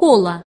кола